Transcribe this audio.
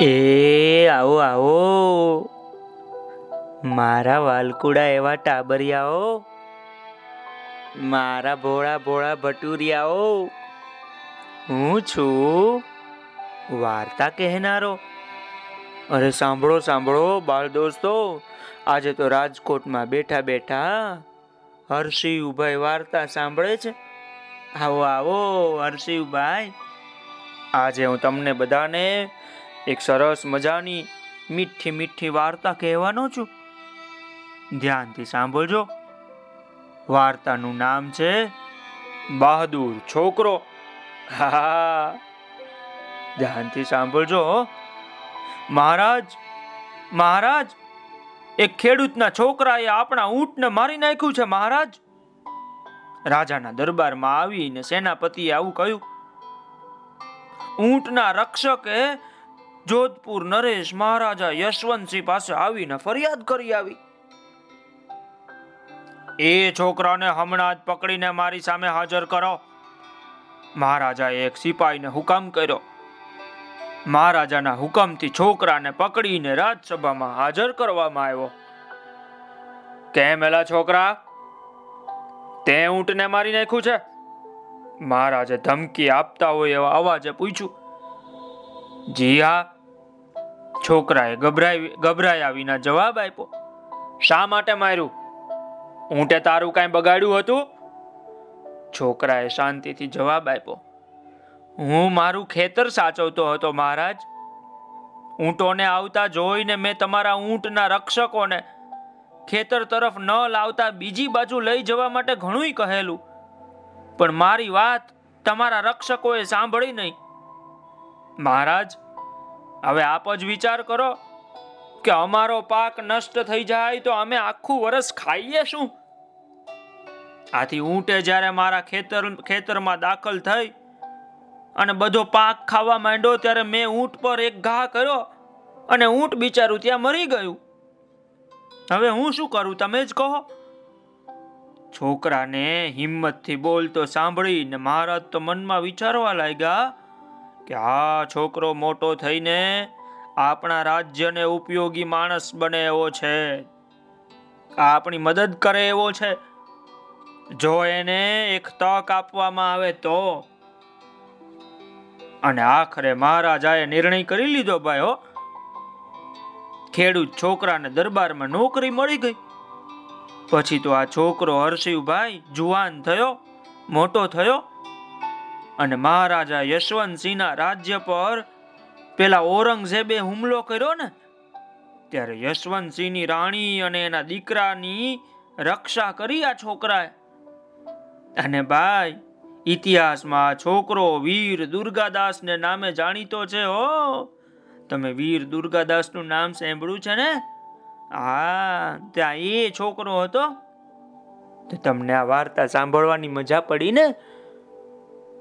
એ, આવો આવો. મારા વાલકુડા એવા ટાબરિયાઓ. મારા ભોળા ભોળા ભટુરિયાઓ. હું છું વાર્તા કહેનારો. અરે, સાંભળો સાંભળો, બાળ દોસ્તો. આજે તો રાજકોટમાં બેઠા બેઠા હર્ષિવભાઈ વાર્તા સાંભળે છે. આવો આવો હર્ષિવભાઈ આજે હું તમને બધાને એક સરસ મજાની મીઠી મીઠી વાર્તા કહેવાનો છું. ધ્યાનથી સાંભળજો. વાર્તાનું નામ છે બહાદુર છોકરો. ધ્યાનથી સાંભળજો મહારાજ મહારાજ, એક ખેડૂતના છોકરાએ આપણા ઊંટને મારી નાખ્યું છે, મહારાજ. રાજાના દરબારમાં આવીને સેનાપતિએ આવું કહ્યું. ઊંટના રક્ષકે જોધપુર નરેશ મહારાજા યશવંતસિંહ પાસે આવીને ફરિયાદ કરી આવી. એ છોકરાને હમણાં જ પકડીને મારી સામે હાજર કરો. મહારાજાએ એક સિપાહીને હુકમ કર્યો. મહારાજાના હુકમથી છોકરાને પકડીને રાજસભામાં હાજર કરવામાં આવ્યો. કેમ એલા છોકરા? તે ઊંટને મારી નાખ્યું છે? મહારાજે ધમકી આપતા હોય એવા અવાજે પૂછ્યું. જી હા છોકરાએ ગભરાઈ, ગભરાયા વિના જવાબ આપ્યો. શા માટે માર્યું? ઊંટે તારું કાંઈ બગાડ્યું હતું? છોકરાએ શાંતિથી જવાબ આપ્યો. હું મારું ખેતર સાચવતો હતો, મહારાજ. ઊંટોને આવતા જોઈને મેં તમારા ઊંટના રક્ષકોને ખેતર તરફ ન લાવતા બીજી બાજુ લઈ જવા માટે ઘણુંય કહેલું. પણ મારી વાત તમારા રક્ષકોએ સાંભળી નહીં. મહારાજ, હવે આપ જ વિચાર કરો કે અમારો પાક નષ્ટ થઈ જાય તો અમે આખું વરસ ખાઈએ શું? આથી ઊંટે જ્યારે મારા ખેતર, ખેતરમાં દાખલ થઈ અને બધો પાક ખાવા માંડ્યો ત્યારે મેં ઊંટ પર એક ઘા કર્યો અને ઊંટ બિચારું ત્યાં મરી ગયું. હવે હું શું કરું તમે જ કહો. છોકરાને હિંમતથી બોલતો સાંભળીને મહારાજ તો મનમાં વિચારવા લાગ્યા કે આ છોકરો મોટો થઈને આપણા રાજ્યને ઉપયોગી માણસ બને એવો છે. આપણી મદદ કરે એવો છે. જો એને એક તક આપવામાં આવે તો? અને આખરે મહારાજાએ નિર્ણય કરી લીધો ભાઈ હો. ખેડૂત છોકરાને દરબારમાં નોકરી મળી ગઈ. પછી તો આ છોકરો હર્ષિવભાઈ જુવાન થયો, મોટો થયો અને મહારાજા યશવંતસિંહના રાજ્ય પર પેલા ઔરંગઝેબે હુમલો કર્યો ને, ત્યારે યશવંતસિંહની રાણી અને એના દીકરાની રક્ષા કરી આ છોકરાએ. અને ભાઈ, ઇતિહાસમાં છોકરો વીર દુર્ગાદાસને નામે જાણીતો છે હો. તમે વીર દુર્ગાદાસનું નામ સાંભળ્યું છે ને? હા, ત્યાં એ છોકરો હતો. તમને આ વાર્તા સાંભળવાની મજા પડી ને?